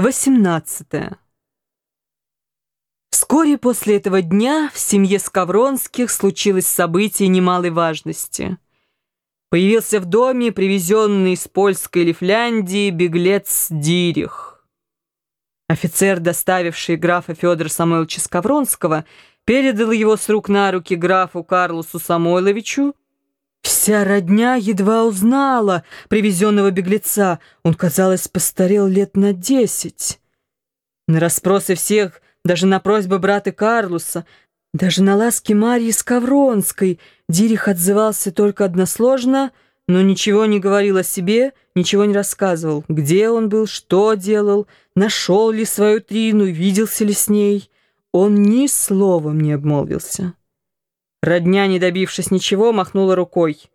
18. Вскоре после этого дня в семье Скавронских случилось событие немалой важности. Появился в доме привезенный из Польской или Фляндии беглец Дирих. Офицер, доставивший графа Федора Самойловича Скавронского, передал его с рук на руки графу Карлусу Самойловичу, Вся родня едва узнала привезенного беглеца. Он, казалось, постарел лет на десять. На расспросы всех, даже на просьбы брата Карлуса, даже на ласки Марьи Скавронской, Дирих отзывался только односложно, но ничего не говорил о себе, ничего не рассказывал, где он был, что делал, нашел ли свою Трину, виделся ли с ней. Он ни словом не обмолвился. Родня, не добившись ничего, махнула рукой.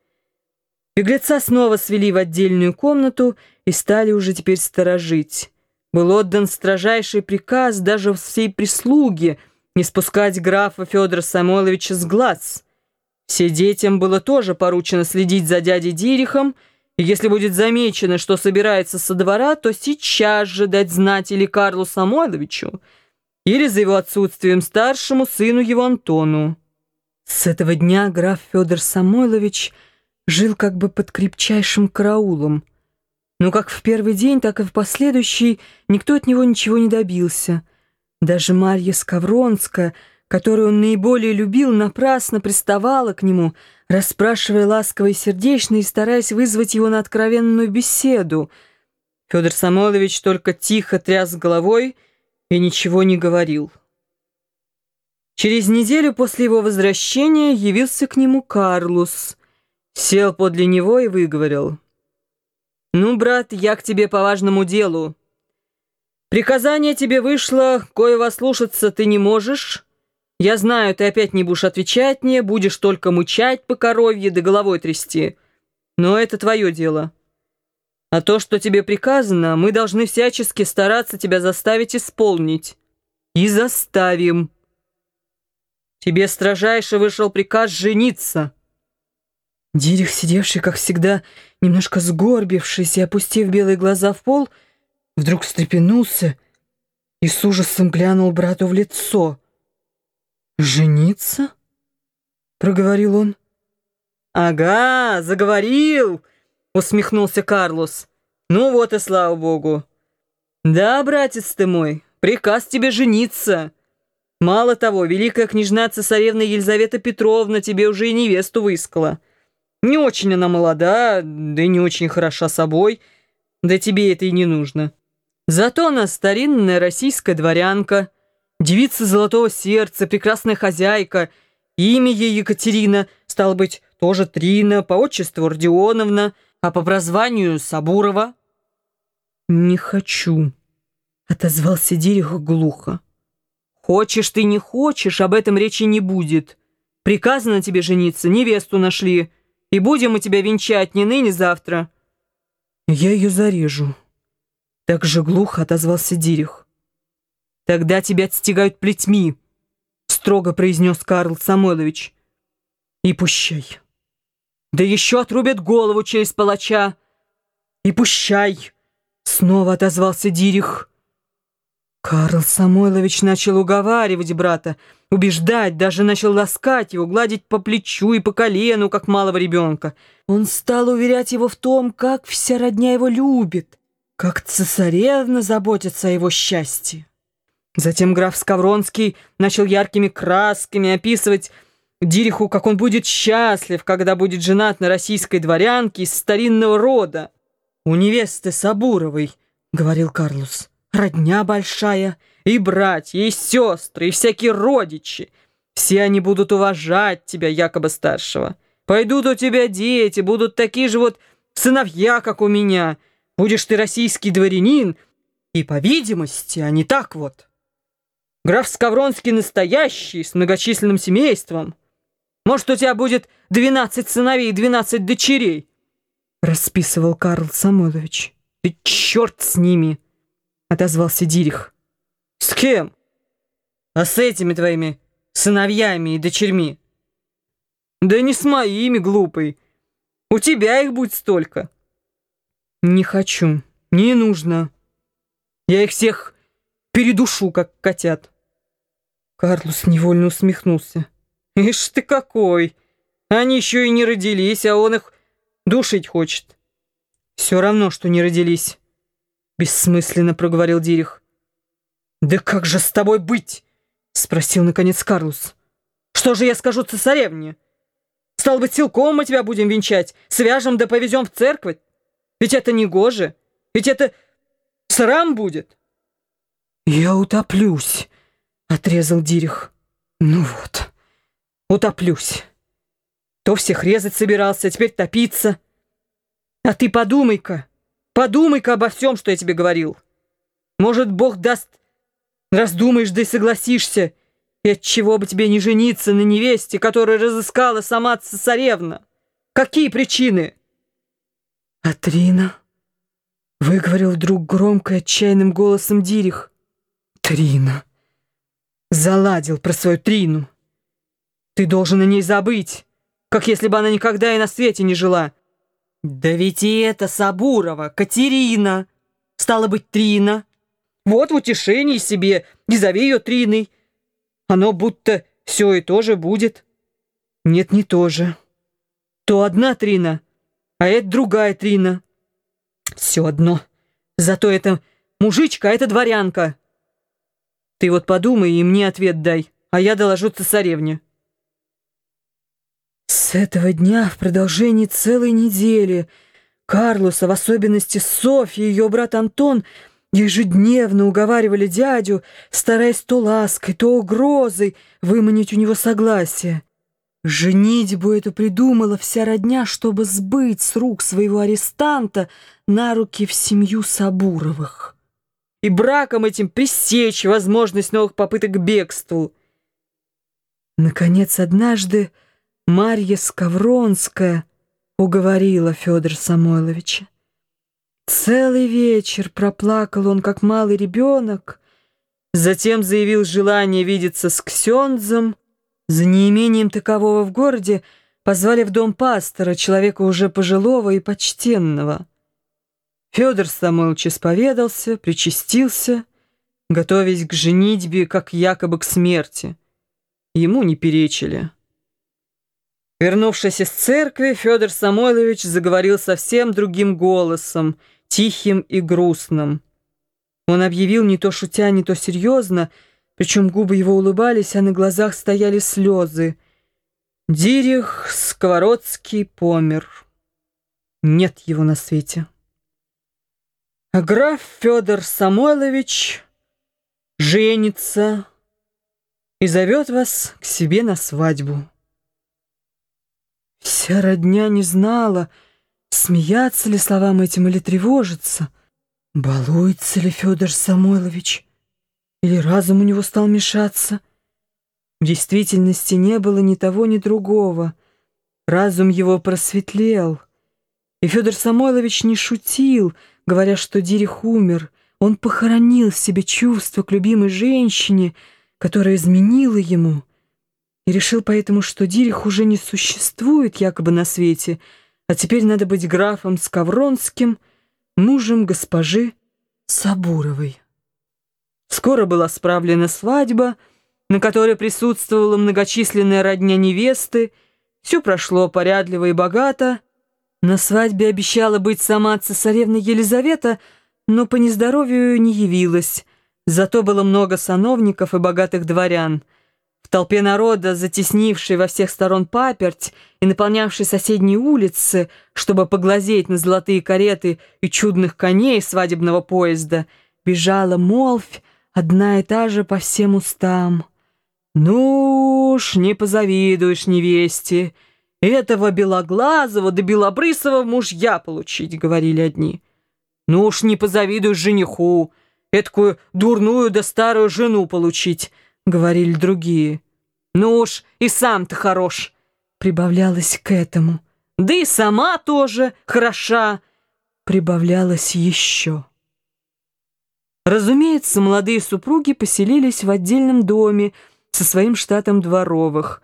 Беглеца снова свели в отдельную комнату и стали уже теперь сторожить. Был отдан строжайший приказ даже всей прислуги не спускать графа Федора Самойловича с глаз. Все детям было тоже поручено следить за дядей Дирихом, и если будет замечено, что собирается со двора, то сейчас же дать знать или Карлу Самойловичу, или за его отсутствием старшему сыну его Антону. С этого дня граф Федор Самойлович жил как бы под крепчайшим караулом. Но как в первый день, так и в последующий никто от него ничего не добился. Даже Марья Скавронская, которую он наиболее любил, напрасно приставала к нему, расспрашивая ласково и сердечно и стараясь вызвать его на откровенную беседу. Федор Самойлович только тихо тряс головой и ничего не говорил. Через неделю после его возвращения явился к нему Карлус, сел подле него и выговорил. «Ну, брат, я к тебе по важному делу. Приказание тебе вышло, коего слушаться ты не можешь. Я знаю, ты опять не будешь отвечать мне, будешь только мычать по коровье да головой трясти. Но это твое дело. А то, что тебе приказано, мы должны всячески стараться тебя заставить исполнить. И заставим». Тебе строжайше вышел приказ жениться». Дирих, сидевший, как всегда, немножко сгорбившись и опустив белые глаза в пол, вдруг встрепенулся и с ужасом глянул брату в лицо. «Жениться?» — проговорил он. «Ага, заговорил!» — усмехнулся Карлос. «Ну вот и слава богу!» «Да, братец ты мой, приказ тебе жениться!» Мало того, великая княжна цесаревна Елизавета Петровна тебе уже и невесту выискала. Не очень она молода, да и не очень хороша собой, да тебе это и не нужно. Зато она старинная российская дворянка, девица золотого сердца, прекрасная хозяйка, имя ей Екатерина, стало быть, тоже Трина, по отчеству Родионовна, а по прозванию Сабурова. «Не хочу», — отозвался Дерех глухо. Хочешь ты, не хочешь, об этом речи не будет. Приказано тебе жениться, невесту нашли, и будем мы тебя венчать не ныне, завтра. Я ее зарежу. Так же глухо отозвался Дирих. Тогда тебя отстегают плетьми, строго произнес Карл Самойлович. И пущай. Да еще отрубят голову через палача. И пущай, снова отозвался Дирих. Карл Самойлович начал уговаривать брата, убеждать, даже начал ласкать его, гладить по плечу и по колену, как малого ребенка. Он стал уверять его в том, как вся родня его любит, как цесаревна заботится о его счастье. Затем граф Скавронский начал яркими красками описывать Дириху, как он будет счастлив, когда будет женат на российской дворянке из старинного рода. «У невесты Сабуровой», — говорил Карлос родня большая, и братья, и сестры, и всякие родичи. Все они будут уважать тебя, якобы старшего. Пойдут у тебя дети, будут такие же вот сыновья, как у меня. Будешь ты российский дворянин, и, по видимости, они так вот. Граф Скавронский настоящий, с многочисленным семейством. Может, у тебя будет двенадцать сыновей и двенадцать дочерей?» Расписывал Карл Самойлович. «Ты черт с ними!» — отозвался Дирих. «С кем? А с этими твоими сыновьями и дочерьми?» «Да не с моими, глупый. У тебя их будет столько». «Не хочу, не нужно». Я их всех передушу, как котят. Карлос невольно усмехнулся. Ишь ты какой! Они еще и не родились, а он их душить хочет. Все равно, что не родились. Бессмысленно проговорил Дирих. Да как же с тобой быть? Спросил наконец Карлос. Что же я скажу цесаревне? Стал быть, силком мы тебя будем венчать, свяжем да повезем в церковь. Ведь это не гоже, ведь это срам будет. Я утоплюсь, отрезал Дирих. Ну вот, утоплюсь. То всех резать собирался, теперь топиться. А ты подумай-ка, подумай-ка обо всем, что я тебе говорил. Может, Бог даст, раздумаешь да и согласишься, и от чего бы тебе не жениться на невесте, которую разыскала сама цесаревна? Какие причины? А Трина? Выговорил вдруг громко и отчаянным голосом Дирих. Трина. Заладил про свою Трину. Ты должен о ней забыть, как если бы она никогда и на свете не жила. Да ведь и это Сабурова, Катерина. Стало быть, Трина. Вот в утешении себе не зови ее Триной. Оно будто все и то же будет. Нет, не то же. То одна Трина, а это другая Трина. Все одно. Зато это мужичка, а это дворянка. Ты вот подумай и мне ответ дай, а я доложу цесаревне. С этого дня в продолжении целой недели Карлоса, в особенности Софья и ее брат Антон – Ежедневно уговаривали дядю, стараясь то лаской, то угрозой выманить у него согласие. Женитьбу эту придумала вся родня, чтобы сбыть с рук своего арестанта на руки в семью Сабуровых. И браком этим пресечь возможность новых попыток к бегству. Наконец, однажды Марья Скавронская уговорила Федора Самойловича. Целый вечер проплакал он, как малый ребенок, затем заявил желание видеться с Ксензом. За неимением такового в городе позвали в дом пастора, человека уже пожилого и почтенного. Федор Самойлович исповедался, причастился, готовясь к женитьбе, как якобы к смерти. Ему не перечили. Вернувшись из церкви, Федор Самойлович заговорил совсем другим голосом — тихим и грустным. Он объявил не то шутя, не то серьезно, причем губы его улыбались, а на глазах стояли слезы. Дирих Сковородский помер. Нет его на свете. А граф Федор Самойлович женится и зовет вас к себе на свадьбу. Вся родня не знала, Смеяться ли словам этим или тревожиться? Балуется ли Федор Самойлович? Или разум у него стал мешаться? В действительности не было ни того, ни другого. Разум его просветлел. И Федор Самойлович не шутил, говоря, что Дирих умер. Он похоронил в себе чувство к любимой женщине, которая изменила ему, и решил поэтому, что Дирих уже не существует якобы на свете — а теперь надо быть графом Скавронским, мужем госпожи Сабуровой. Скоро была справлена свадьба, на которой присутствовала многочисленная родня невесты. Все прошло порядливо и богато. На свадьбе обещала быть сама цесаревна Елизавета, но по нездоровью не явилась. Зато было много сановников и богатых дворян — в толпе народа, затеснившей во всех сторон паперть и наполнявшей соседние улицы, чтобы поглазеть на золотые кареты и чудных коней свадебного поезда, бежала молвь, одна и та же по всем устам. «Ну уж, не позавидуешь невесте, этого белоглазого да белобрысого мужья получить», — говорили одни. «Ну уж не позавидуешь жениху, эткую дурную да старую жену получить», — говорили другие. «Ну уж и сам-то хорош», — прибавлялось к этому. «Да и сама тоже хороша», — прибавлялось еще. Разумеется, молодые супруги поселились в отдельном доме со своим штатом дворовых.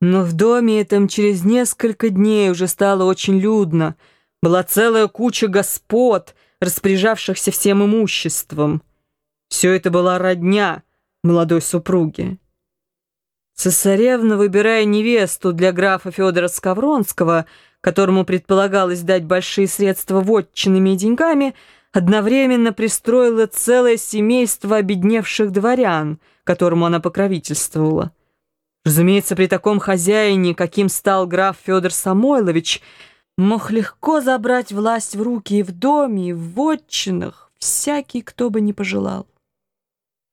Но в доме этом через несколько дней уже стало очень людно. Была целая куча господ, распоряжавшихся всем имуществом. Все это была родня молодой супруги. Цесаревна, выбирая невесту для графа Федора Скавронского, которому предполагалось дать большие средства вотчинами и деньгами, одновременно пристроила целое семейство обедневших дворян, которому она покровительствовала. Разумеется, при таком хозяине, каким стал граф Федор Самойлович, мог легко забрать власть в руки и в доме, и в вотчинах, всякий, кто бы не пожелал.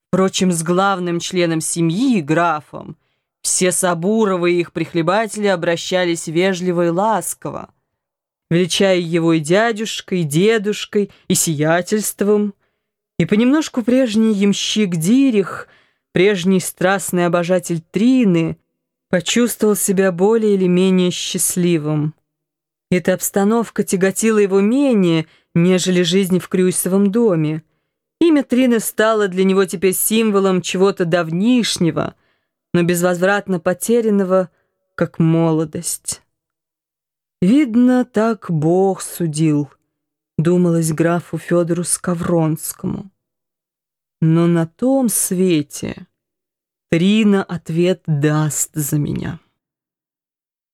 Впрочем, с главным членом семьи, графом, все Сабуровы и их прихлебатели обращались вежливо и ласково, величая его и дядюшкой, и дедушкой, и сиятельством, и понемножку прежний ямщик Дирих, прежний страстный обожатель Трины, почувствовал себя более или менее счастливым. Эта обстановка тяготила его менее, нежели жизнь в Крюйсовом доме. Имя Трины стало для него теперь символом чего-то давнишнего, но безвозвратно потерянного, как молодость. Видно, так Бог судил, думалось графу Федору Скавронскому. Но на том свете Трина ответ даст за меня.